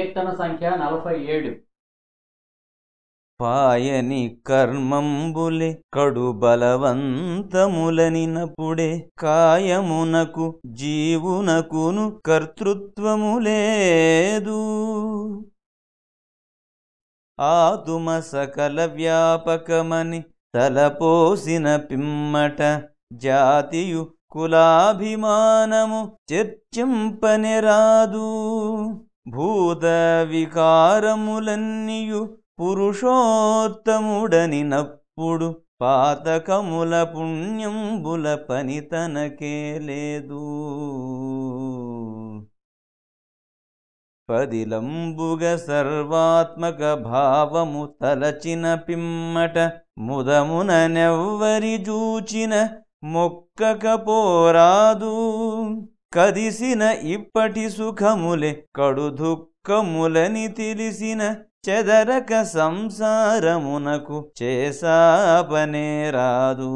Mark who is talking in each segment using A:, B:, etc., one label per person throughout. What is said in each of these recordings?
A: కీర్తన సంఖ్య నలభై ఏడు.
B: పాయని కర్మంబులే కడు బలవంతములనినప్పుడే కాయమునకు జీవునకును కర్తృత్వము లేదు ఆతుమ సకల వ్యాపకమని తలపోసిన పిమ్మట జాతియు కులాభిమానము చర్చింపనిరాదు. భూత వికారములన్నీయు పురుషోత్తముడనినప్పుడు పాతకముల పుణ్యంబుల పని తనకే లేదు. పదిలంబుగ సర్వాత్మక భావము తలచిన పిమ్మట ముదమున నెవ్వరి జూచిన మొక్కకపోరాదు కదిసిన ఇప్పటి సుఖములే కడు దుఃఖములని తెలిసిన చెదరక సంసారమునకు చేసాపనే రాదు.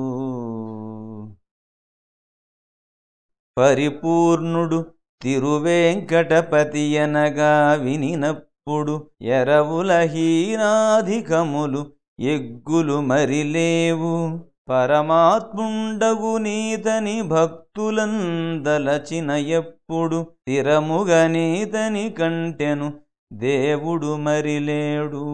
B: పరిపూర్ణుడు తిరువేంకటపతి అనగా వినినప్పుడు ఎరవుల హీనాధికములు ఎగ్గులు మరిలేవు. పరమాత్ముండగు నీతని భక్తులందలచిన ఎప్పుడు స్థిరముగ నీతని కంటెను దేవుడు మరిలేడు.